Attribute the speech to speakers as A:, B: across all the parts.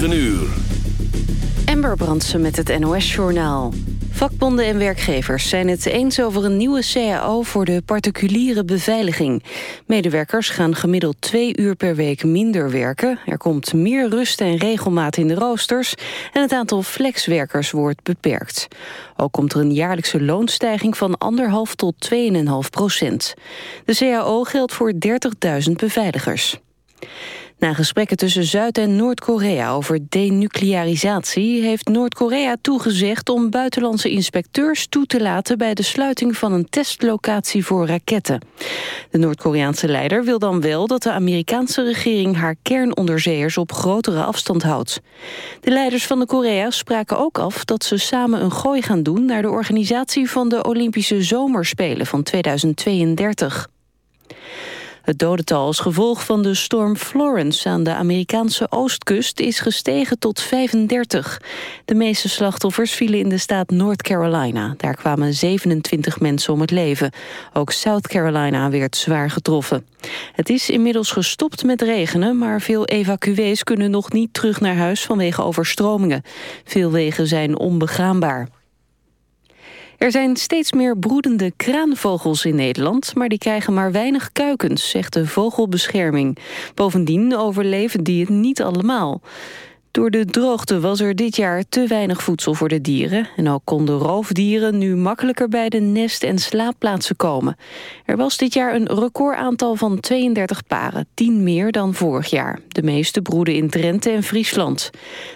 A: 9 uur.
B: Ember Brandsen met het NOS-journaal. Vakbonden en werkgevers zijn het eens over een nieuwe CAO voor de particuliere beveiliging. Medewerkers gaan gemiddeld twee uur per week minder werken. Er komt meer rust en regelmaat in de roosters. En het aantal flexwerkers wordt beperkt. Ook komt er een jaarlijkse loonstijging van anderhalf tot 2,5 procent. De CAO geldt voor 30.000 beveiligers. Na gesprekken tussen Zuid- en Noord-Korea over denuclearisatie... heeft Noord-Korea toegezegd om buitenlandse inspecteurs toe te laten... bij de sluiting van een testlocatie voor raketten. De Noord-Koreaanse leider wil dan wel dat de Amerikaanse regering... haar kernonderzeeërs op grotere afstand houdt. De leiders van de Korea's spraken ook af dat ze samen een gooi gaan doen... naar de organisatie van de Olympische Zomerspelen van 2032. Het dodental als gevolg van de storm Florence aan de Amerikaanse oostkust is gestegen tot 35. De meeste slachtoffers vielen in de staat North Carolina. Daar kwamen 27 mensen om het leven. Ook South Carolina werd zwaar getroffen. Het is inmiddels gestopt met regenen, maar veel evacuees kunnen nog niet terug naar huis vanwege overstromingen. Veel wegen zijn onbegaanbaar. Er zijn steeds meer broedende kraanvogels in Nederland... maar die krijgen maar weinig kuikens, zegt de vogelbescherming. Bovendien overleven die het niet allemaal. Door de droogte was er dit jaar te weinig voedsel voor de dieren... en ook konden roofdieren nu makkelijker bij de nest- en slaapplaatsen komen. Er was dit jaar een recordaantal van 32 paren, 10 meer dan vorig jaar. De meeste broeden in Drenthe en Friesland.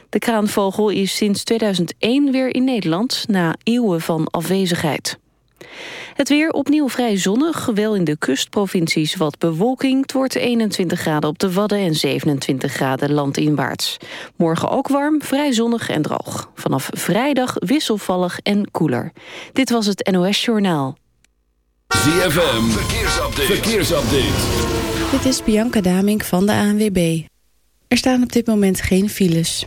B: De kraanvogel is sinds 2001 weer in Nederland... na eeuwen van afwezigheid. Het weer opnieuw vrij zonnig, wel in de kustprovincies wat bewolking. Het wordt 21 graden op de Wadden en 27 graden landinwaarts. Morgen ook warm, vrij zonnig en droog. Vanaf vrijdag wisselvallig en koeler. Dit was het NOS Journaal.
A: ZFM, verkeersupdate. verkeersupdate.
C: Dit is Bianca Damink van de ANWB. Er staan op dit moment geen files.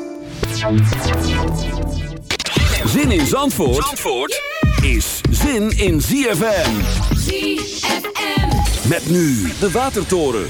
A: Zin in Zandvoort, Zandvoort is zin in ZFM.
D: ZFM.
A: Met nu de Watertoren.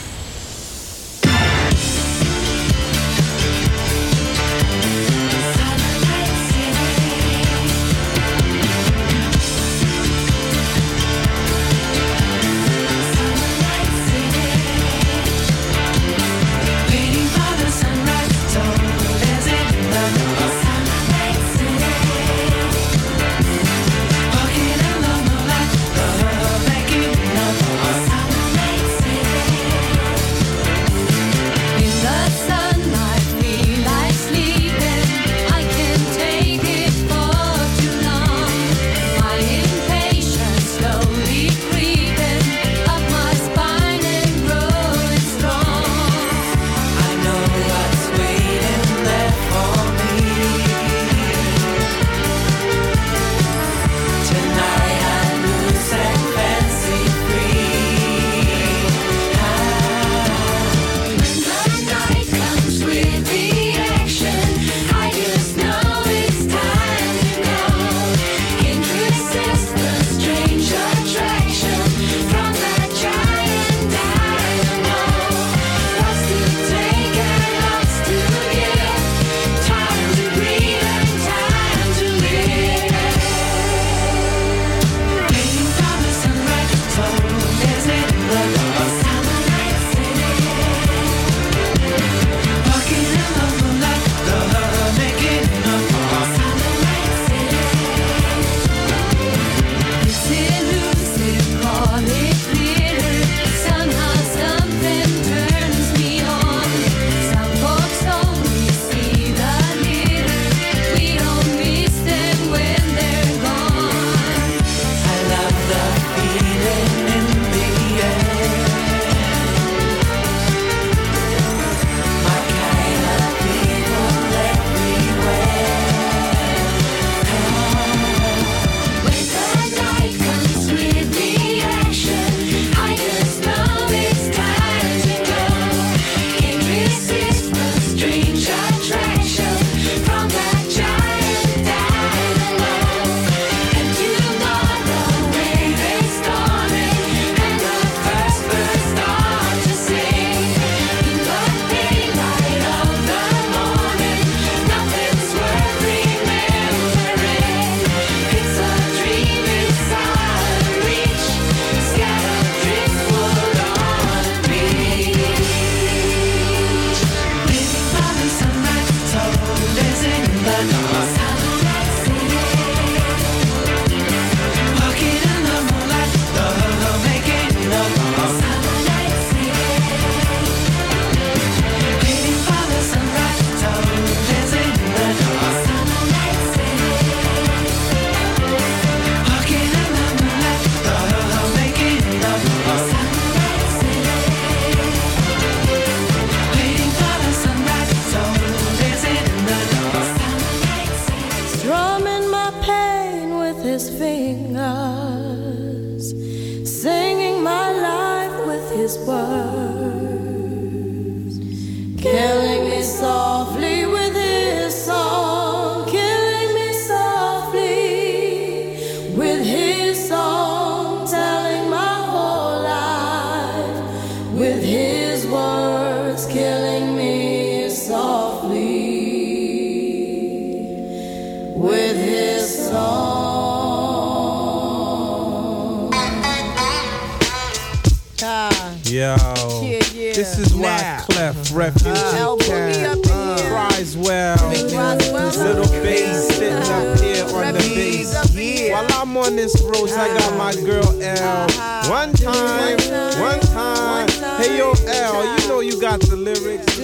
E: Miss Rose, I got my girl L. Uh-huh. One time, one time. Hey yo, L, you know you got the lyrics.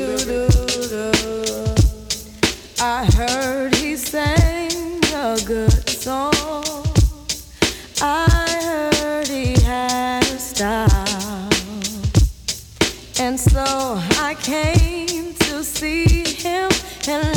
F: I heard he sang a good song. I heard he had a style. And so I came to see him and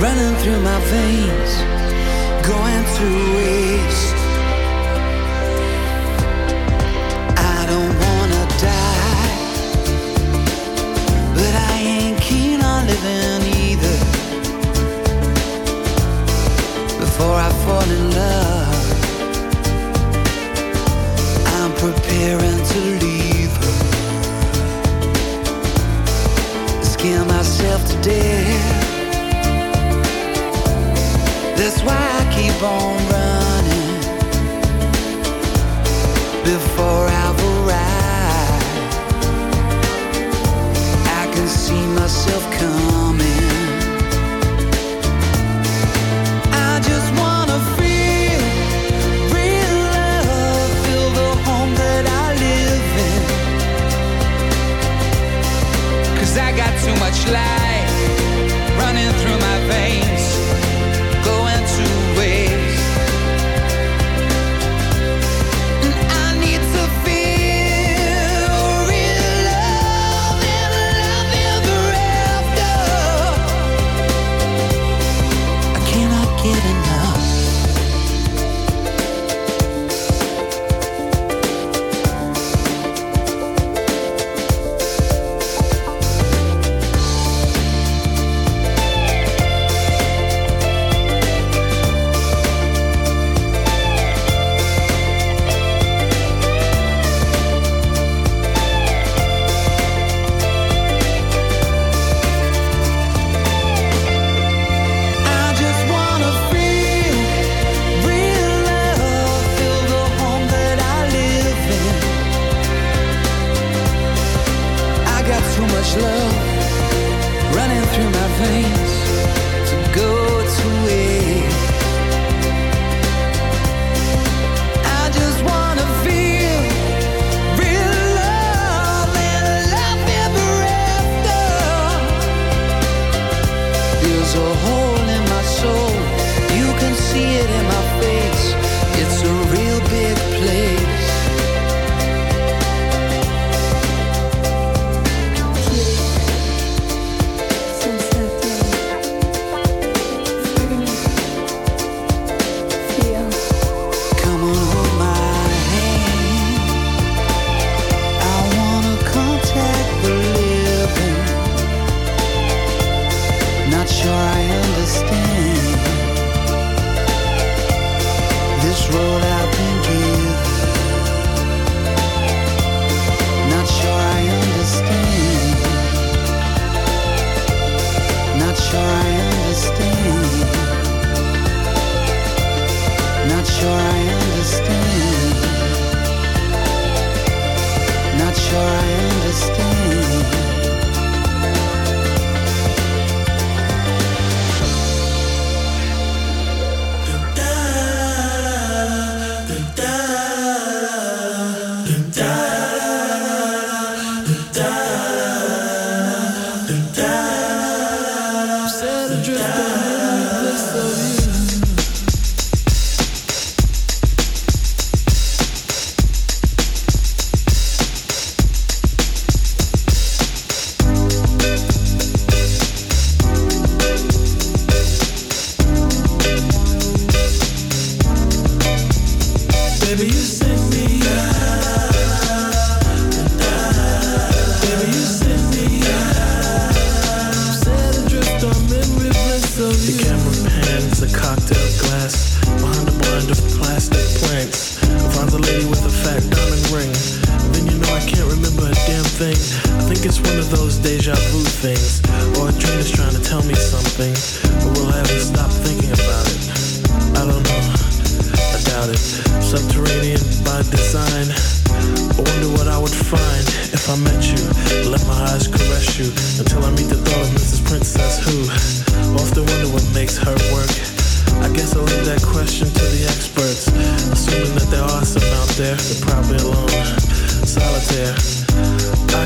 G: running through my veins, going through waste.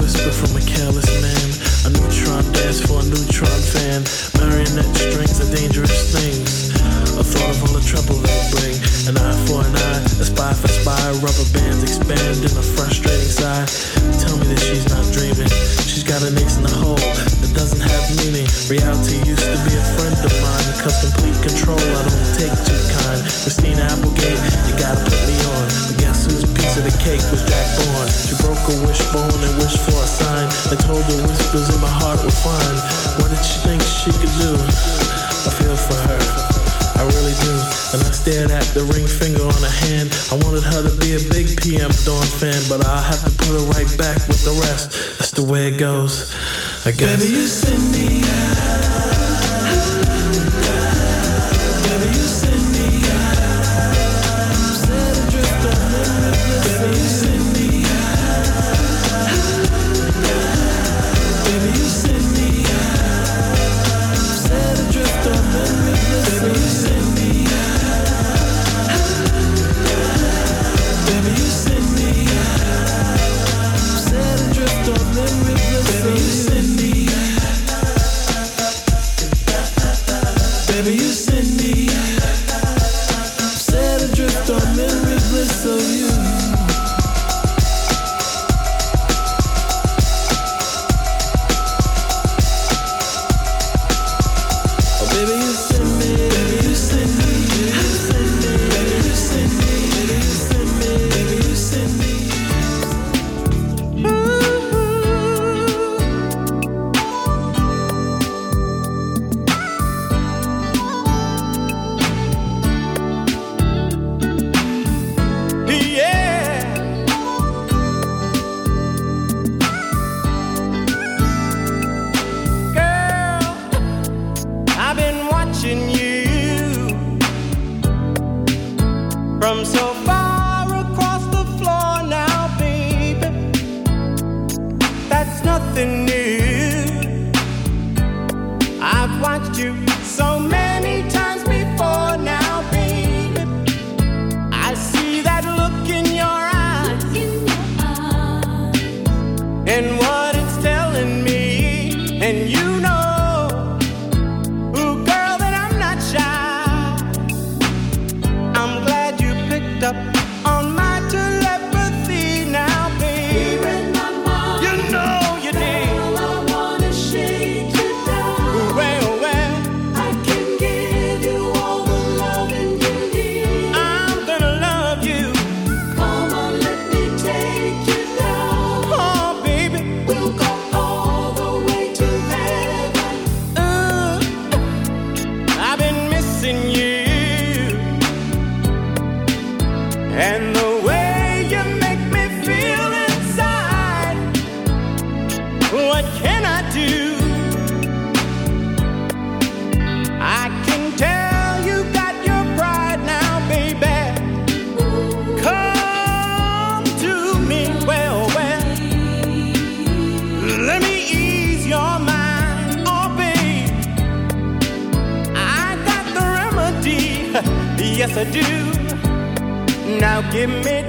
H: Whisper from a careless man. A neutron dance for a neutron fan. Marionette strings are dangerous things. A thought of all the trouble they bring. An eye for an eye, a spy for spy. Rubber bands expand in a frustrating sigh. Tell me that she's not dreaming. She's got an ace in the hole that doesn't have meaning. Reality used to be a friend of mine. Cause complete control, I don't take too kind. Christina Applegate, you gotta put me on. But guess whose piece of the cake was Jack Bourne? She broke a wishbone and wished for a sign. I told her whispers in my heart were fine. What did she think she could do? I feel for her. I really do. And I stared at the ring finger on her hand. I wanted her to be a big PM Dawn fan, but I'll have to put her right back with the rest. That's the way it goes. I guess. Baby, you send me Baby,
E: do. Now give me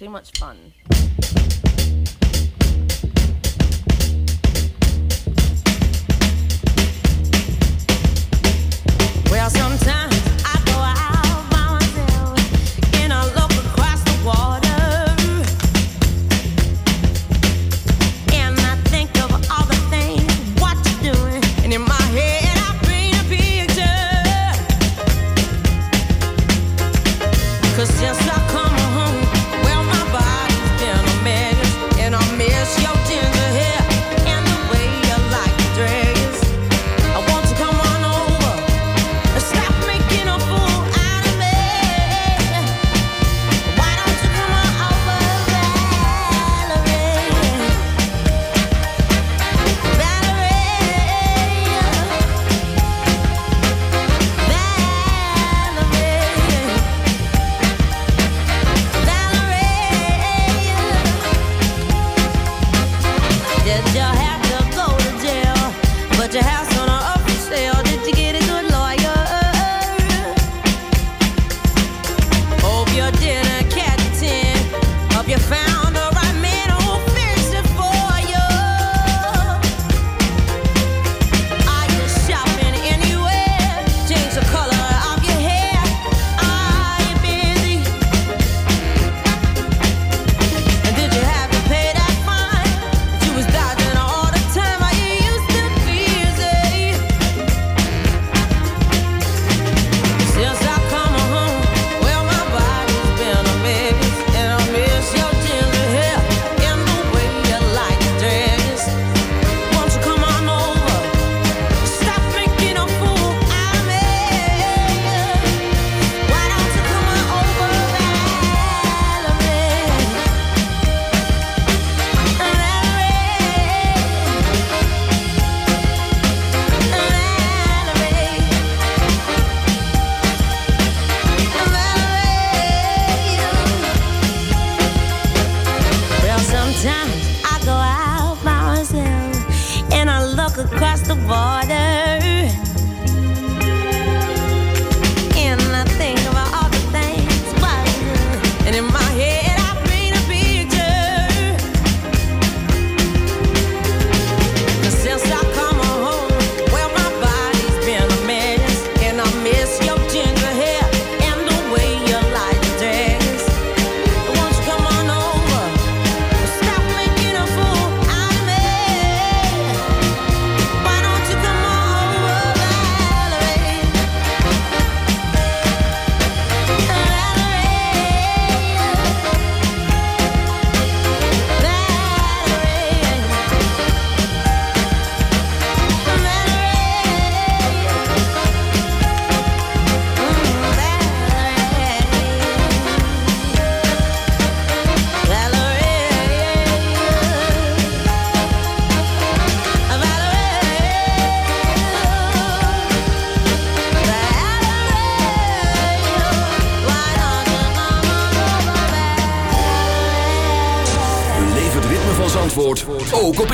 I: Too much fun.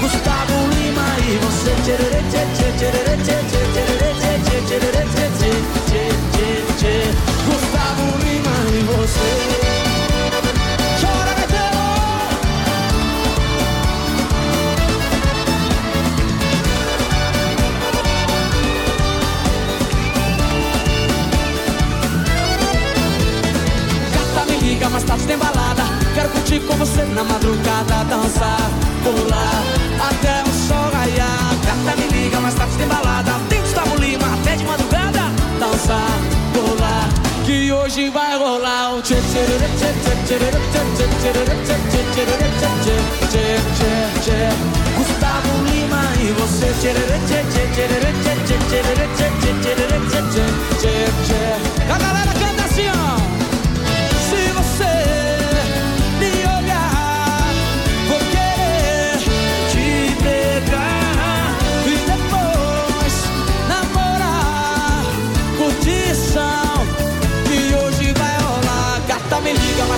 J: Gusttavo Lima e você tchê Com você na madrugada Dançar, pular, até o sol raiar Gata me liga, mas tá sem balada Tem Gustavo Lima, até de madrugada Dançar, pular, que hoje vai rolar o tchê tchê tchê tchê tchê tchê tchê tchê tchê tchê tchê tchê tchê tchê Gustavo Lima e você tchê tchê tchê tchê tchê tchê tchê tchê tchê tchê tchê tchê A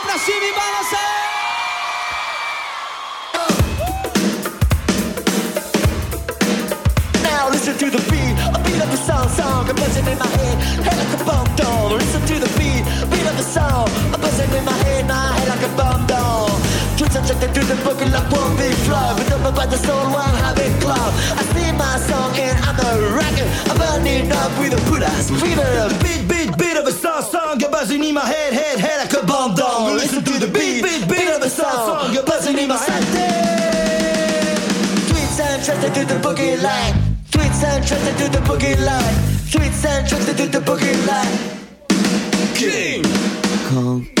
J: mão pra cima e balança aí.
K: Now listen to the beat, a beat of the song, song, a buzzing in my head, head like a bomb doll. Listen to the beat, beat of the song, a buzzing in my head, my head like a bomb doll. Twitch and check through the book and like one big flow, up by the soul, one habit club. I sing my song and I'm a rocker, I'm burning up with a put ass fever. Beat, beat, beat of a song, song, a buzzing in my head, head, head like a bomb doll. Listen to the beat, beat, beat of a song, song, a buzzing in my head. Tweets and tracks to the boogie line. Tweets and tracks to the boogie line. Tweets and tracks to the boogie line. King Kong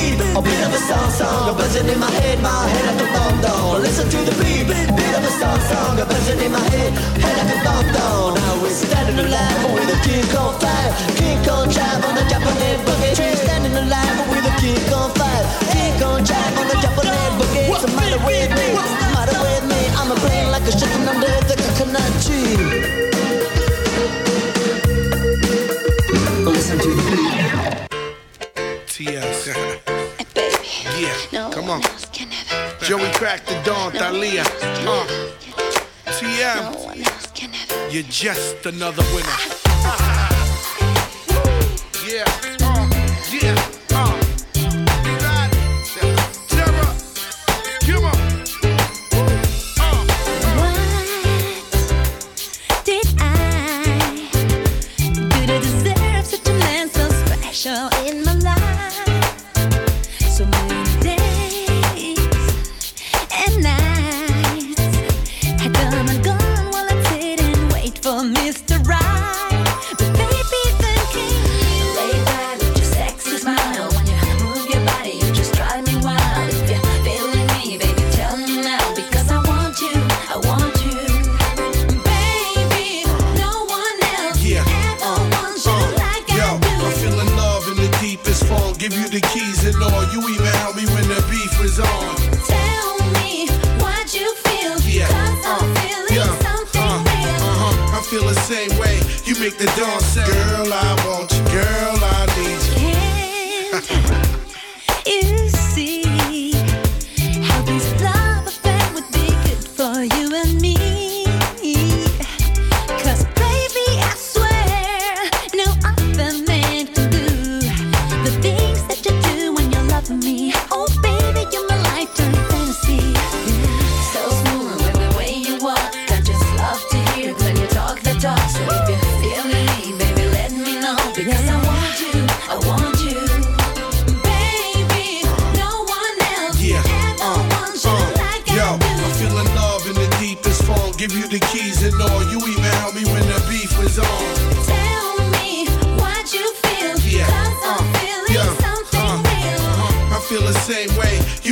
K: Beat, a beat of a song, song, a buzzing in my head, my head like a bomb down. Listen to the beat, beat of a song, song, a buzzing in my head, head like a bomb down. Now we're standing alive with a king on fire, king on drive on the Japanese
L: Aaliyah. Uh, TM.
M: No one else can ever. You're just
L: another winner.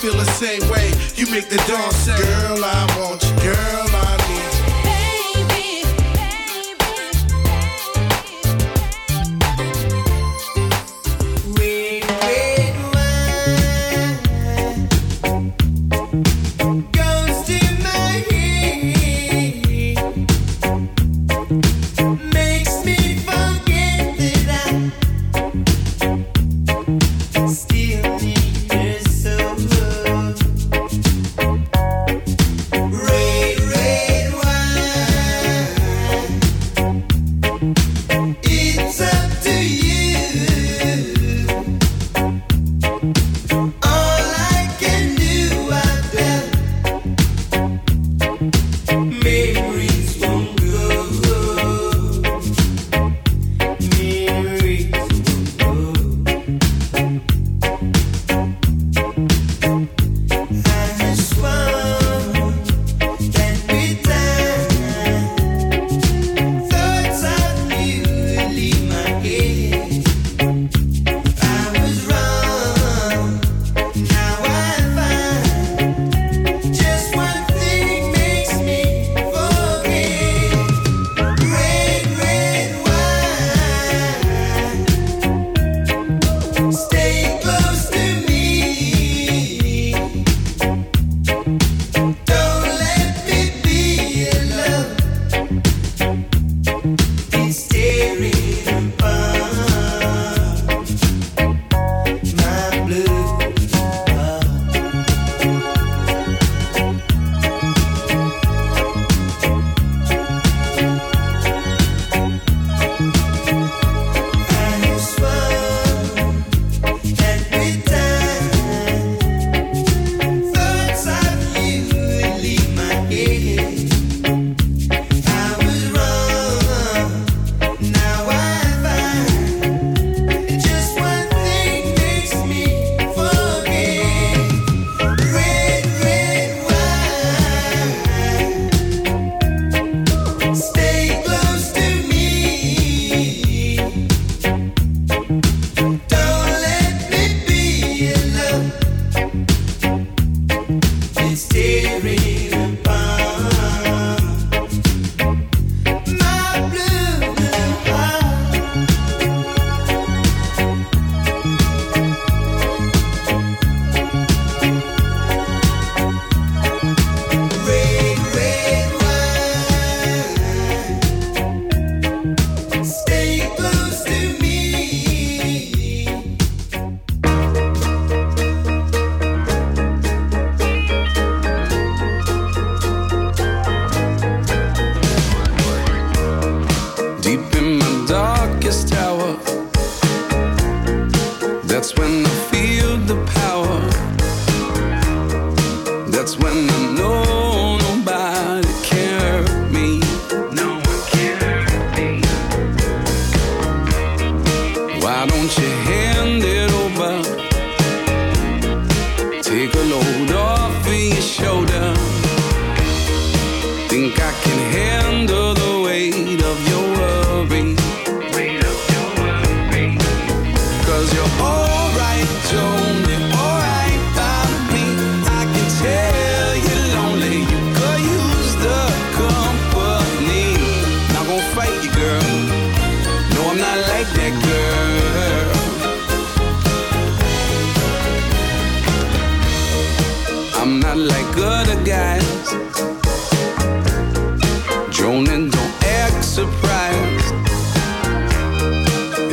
M: feel
L: the same way. You make the dawn say, Girl, I want you. Girl,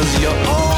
N: Cause you're all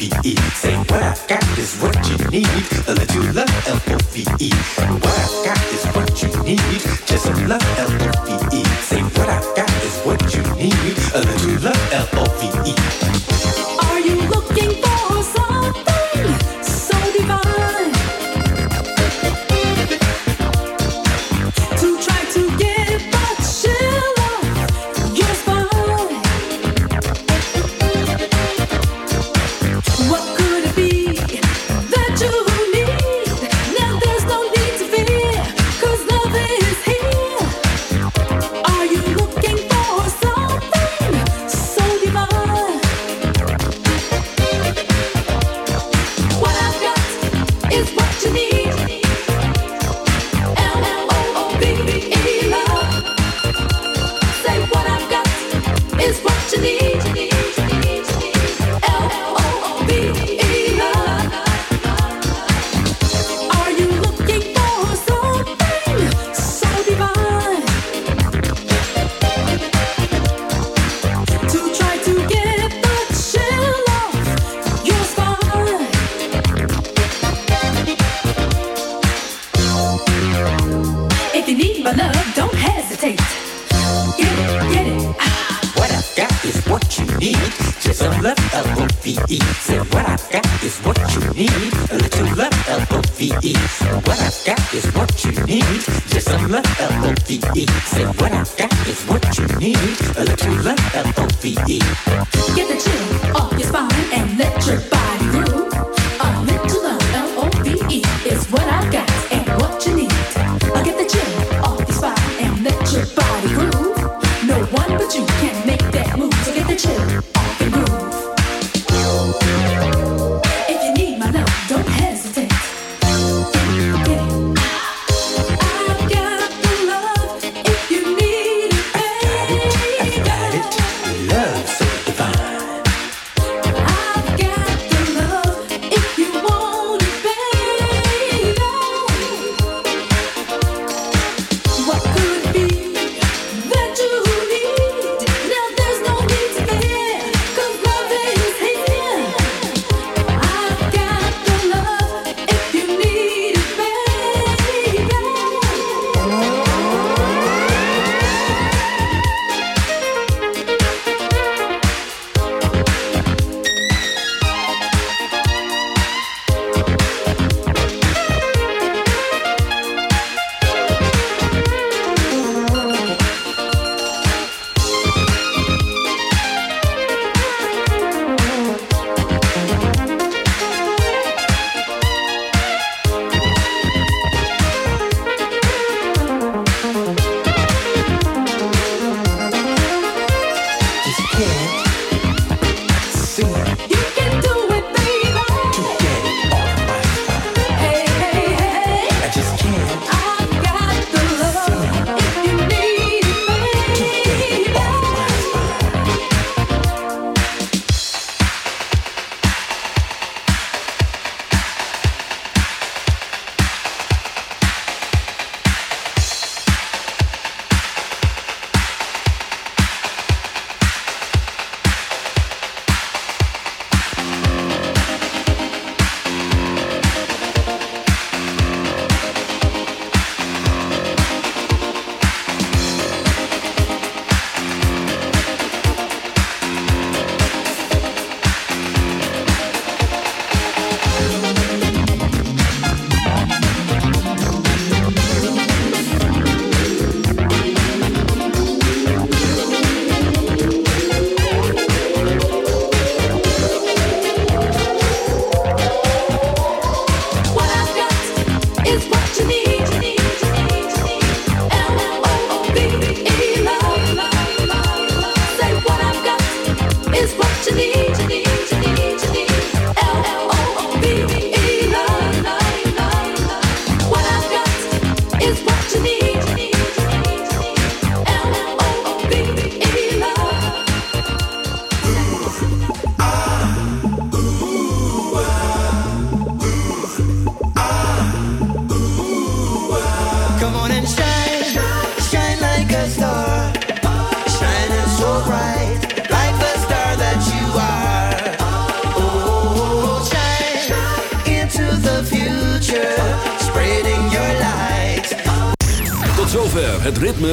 M: L-O-V-E. Say what I got is what you need.
O: A little let love L-O-V-E. What I got is what you need. Just love L-O-V-E. Say what I got is what you need. A little love L-O-V-E.
M: Are you
O: need. Just some love, L-O-V-E. Say what I've got is what you need. A little love, L-O-V-E.
P: Get the chill off your spine and let your body groove. A little love, L-O-V-E, is what I've got and what you need. I'll get the chill off your spine and let your body groove. No one but you can make that move. Get the chill